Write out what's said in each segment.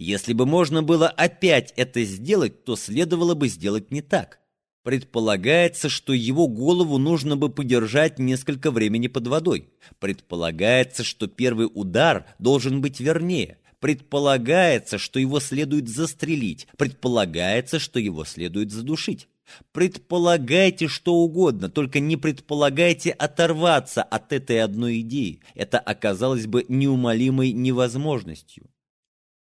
Если бы можно было опять это сделать, то следовало бы сделать не так. Предполагается, что его голову нужно бы подержать несколько времени под водой. Предполагается, что первый удар должен быть вернее. Предполагается, что его следует застрелить. Предполагается, что его следует задушить. Предполагайте что угодно, только не предполагайте оторваться от этой одной идеи. Это оказалось бы неумолимой невозможностью.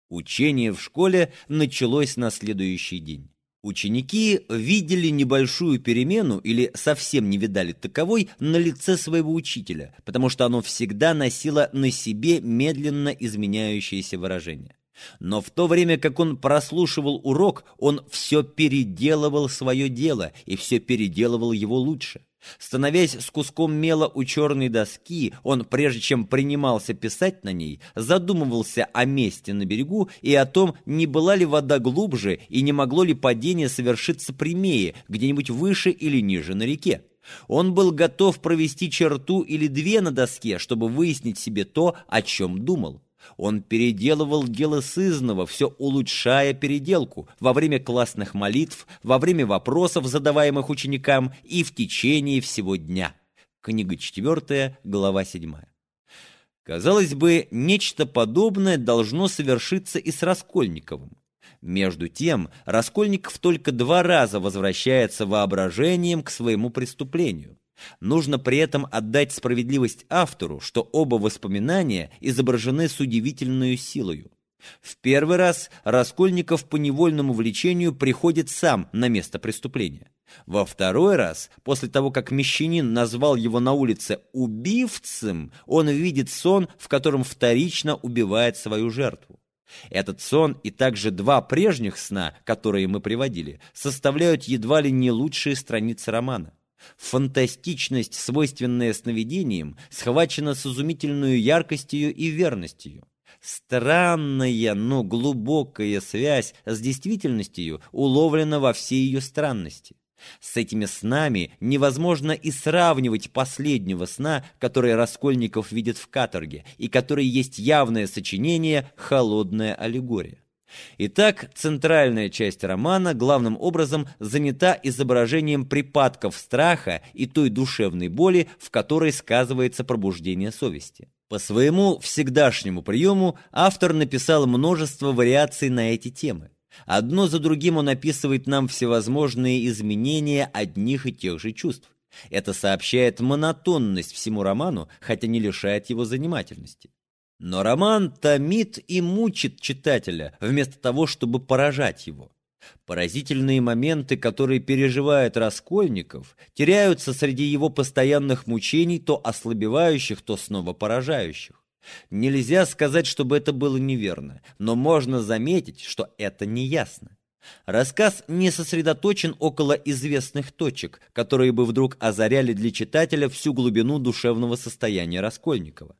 Учение в школе началось на следующий день. Ученики видели небольшую перемену или совсем не видали таковой на лице своего учителя, потому что оно всегда носило на себе медленно изменяющееся выражение. Но в то время, как он прослушивал урок, он все переделывал свое дело и все переделывал его лучше. Становясь с куском мела у черной доски, он, прежде чем принимался писать на ней, задумывался о месте на берегу и о том, не была ли вода глубже и не могло ли падение совершиться прямее, где-нибудь выше или ниже на реке. Он был готов провести черту или две на доске, чтобы выяснить себе то, о чем думал. Он переделывал дело сызного, все улучшая переделку во время классных молитв, во время вопросов, задаваемых ученикам, и в течение всего дня. Книга 4, глава 7. Казалось бы, нечто подобное должно совершиться и с Раскольниковым. Между тем, Раскольников только два раза возвращается воображением к своему преступлению. Нужно при этом отдать справедливость автору, что оба воспоминания изображены с удивительной силою. В первый раз Раскольников по невольному влечению приходит сам на место преступления. Во второй раз, после того, как мещанин назвал его на улице убивцем, он видит сон, в котором вторично убивает свою жертву. Этот сон и также два прежних сна, которые мы приводили, составляют едва ли не лучшие страницы романа. Фантастичность, свойственная сновидениям, схвачена с изумительной яркостью и верностью. Странная, но глубокая связь с действительностью уловлена во всей ее странности. С этими снами невозможно и сравнивать последнего сна, который Раскольников видит в каторге, и который есть явное сочинение «Холодная аллегория». Итак, центральная часть романа главным образом занята изображением припадков страха и той душевной боли, в которой сказывается пробуждение совести. По своему всегдашнему приему автор написал множество вариаций на эти темы. Одно за другим он описывает нам всевозможные изменения одних и тех же чувств. Это сообщает монотонность всему роману, хотя не лишает его занимательности. Но роман томит и мучит читателя, вместо того, чтобы поражать его. Поразительные моменты, которые переживает Раскольников, теряются среди его постоянных мучений, то ослабевающих, то снова поражающих. Нельзя сказать, чтобы это было неверно, но можно заметить, что это неясно. Рассказ не сосредоточен около известных точек, которые бы вдруг озаряли для читателя всю глубину душевного состояния Раскольникова.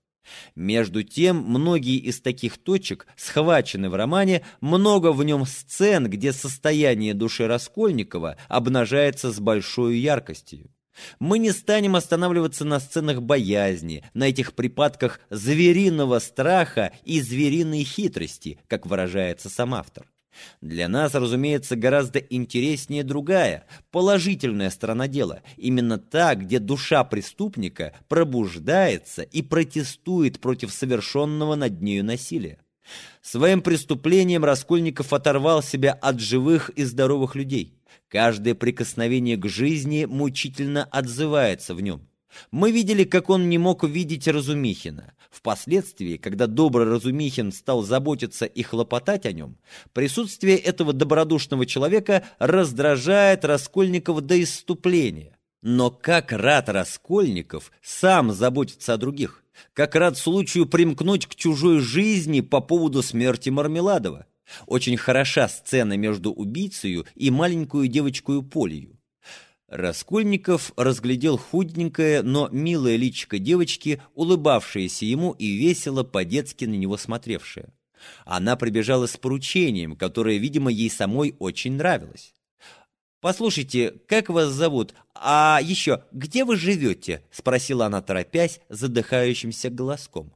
Между тем, многие из таких точек схвачены в романе, много в нем сцен, где состояние души Раскольникова обнажается с большой яркостью. Мы не станем останавливаться на сценах боязни, на этих припадках звериного страха и звериной хитрости, как выражается сам автор. Для нас, разумеется, гораздо интереснее другая, положительная сторона дела, именно та, где душа преступника пробуждается и протестует против совершенного над нею насилия. Своим преступлением Раскольников оторвал себя от живых и здоровых людей. Каждое прикосновение к жизни мучительно отзывается в нем. Мы видели, как он не мог увидеть Разумихина. Впоследствии, когда добрый Разумихин стал заботиться и хлопотать о нем, присутствие этого добродушного человека раздражает Раскольникова до исступления. Но как рад Раскольников сам заботиться о других, как рад случаю примкнуть к чужой жизни по поводу смерти Мармеладова. Очень хороша сцена между убийцей и маленькую девочкой Полью. Раскольников разглядел худенькое, но милое личико девочки, улыбавшееся ему и весело по-детски на него смотревшее. Она прибежала с поручением, которое, видимо, ей самой очень нравилось. «Послушайте, как вас зовут? А еще, где вы живете?» — спросила она, торопясь, задыхающимся голоском.